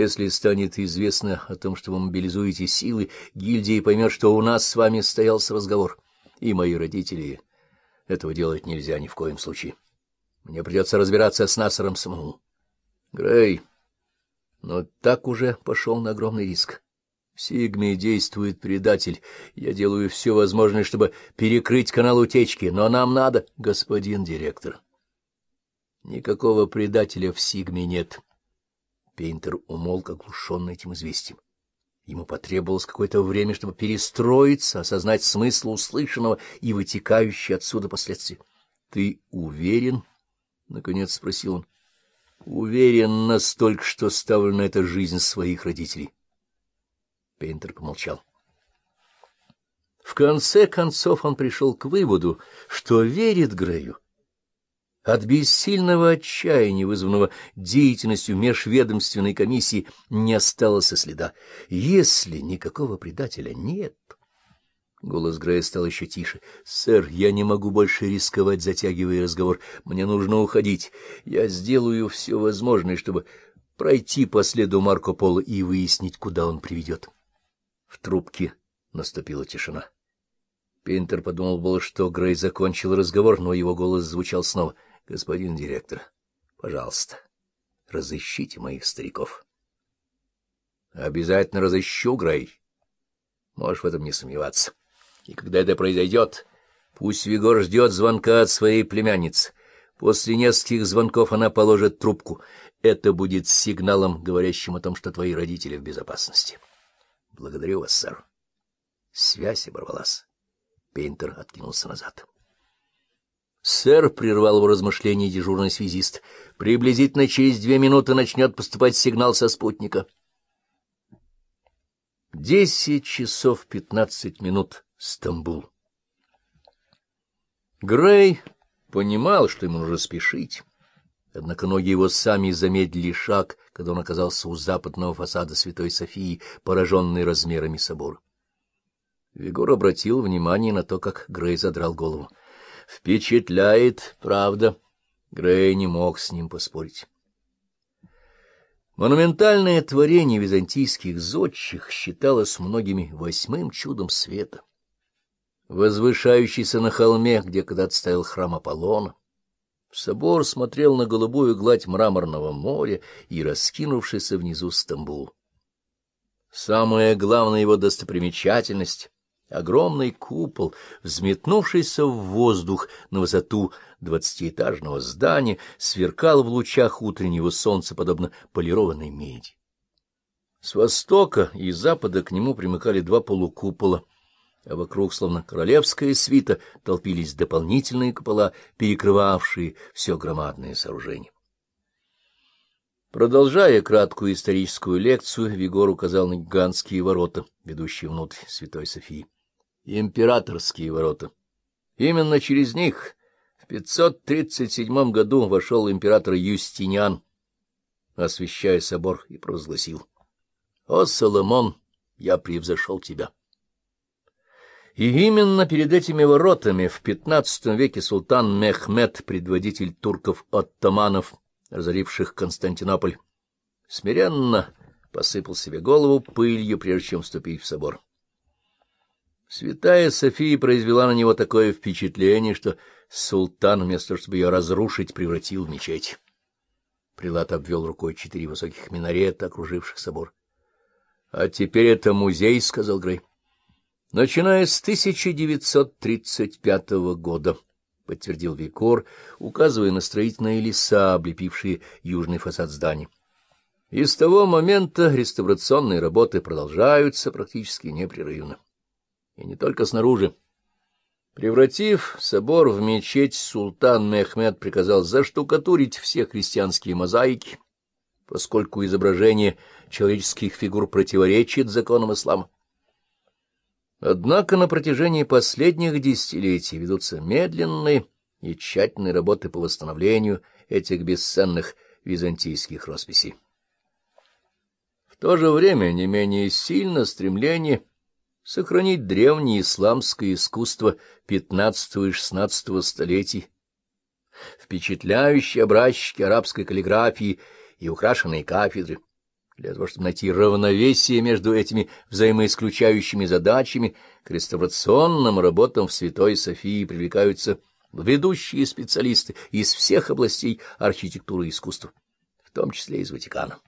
Если станет известно о том, что вы мобилизуете силы, гильдия поймет, что у нас с вами стоялся разговор. И мои родители... Этого делать нельзя ни в коем случае. Мне придется разбираться с Насаром самому. Грей, но так уже пошел на огромный риск. В Сигме действует предатель. Я делаю все возможное, чтобы перекрыть канал утечки, но нам надо, господин директор. Никакого предателя в Сигме нет. Пейнтер умолк, оглушенный этим известием. Ему потребовалось какое-то время, чтобы перестроиться, осознать смысл услышанного и вытекающие отсюда последствия. — Ты уверен? — наконец спросил он. — Уверен настолько, что ставлю на это жизнь своих родителей. Пейнтер помолчал. В конце концов он пришел к выводу, что верит Грею. От бессильного отчаяния, вызванного деятельностью межведомственной комиссии, не осталось и следа. Если никакого предателя нет... Голос Грея стал еще тише. — Сэр, я не могу больше рисковать, затягивая разговор. Мне нужно уходить. Я сделаю все возможное, чтобы пройти по следу Марко Поло и выяснить, куда он приведет. В трубке наступила тишина. Пинтер подумал было, что Грей закончил разговор, но его голос звучал снова —— Господин директор, пожалуйста, разыщите моих стариков. — Обязательно разыщу, Грей. Можешь в этом не сомневаться. И когда это произойдет, пусть Вигор ждет звонка от своей племянницы. После нескольких звонков она положит трубку. Это будет сигналом, говорящим о том, что твои родители в безопасности. Благодарю вас, сэр. Связь оборвалась. Пейнтер откинулся назад. — Сэр, — прервал его размышление дежурный связист, — приблизительно через две минуты начнет поступать сигнал со спутника. Десять часов пятнадцать минут. Стамбул. Грей понимал, что ему нужно спешить. Однако ноги его сами замедлили шаг, когда он оказался у западного фасада Святой Софии, пораженный размерами собора. Вигор обратил внимание на то, как Грей задрал голову. Впечатляет, правда. Грей не мог с ним поспорить. Монументальное творение византийских зодчих считалось многими восьмым чудом света. Возвышающийся на холме, где когда-то стоял храм Аполлона, собор смотрел на голубую гладь мраморного моря и раскинувшийся внизу Стамбул. Самая главная его достопримечательность Огромный купол, взметнувшийся в воздух на высоту двадцатиэтажного здания, сверкал в лучах утреннего солнца, подобно полированной меди. С востока и запада к нему примыкали два полукупола, а вокруг, словно королевская свита, толпились дополнительные купола, перекрывавшие все громадное сооружение. Продолжая краткую историческую лекцию, Вигор указал на гигантские ворота, ведущие внутрь Святой Софии императорские ворота. Именно через них в 537 году вошел император Юстиниан, освящая собор, и провозгласил «О, Соломон, я превзошел тебя». И именно перед этими воротами в XV веке султан Мехмед, предводитель турков-оттаманов, разоривших Константинополь, смиренно посыпал себе голову пылью, прежде чем вступить в собор. Святая София произвела на него такое впечатление, что султан, вместо того, чтобы ее разрушить, превратил в мечеть. Прилад обвел рукой четыре высоких минарета, окруживших собор. — А теперь это музей, — сказал Грей. — Начиная с 1935 года, — подтвердил Викор, указывая на строительные леса, облепившие южный фасад здания. И с того момента реставрационные работы продолжаются практически непрерывно и не только снаружи. Превратив собор в мечеть, султан Мехмед приказал заштукатурить все христианские мозаики, поскольку изображение человеческих фигур противоречит законам ислама. Однако на протяжении последних десятилетий ведутся медленные и тщательные работы по восстановлению этих бесценных византийских росписей. В то же время не менее сильно стремление сохранить древнее исламское искусство XV и XVI столетий, впечатляющие образчики арабской каллиграфии и украшенные кафедры, Для того, чтобы найти равновесие между этими взаимоисключающими задачами, к реставрационным работам в Святой Софии привлекаются ведущие специалисты из всех областей архитектуры и искусства, в том числе из Ватикана.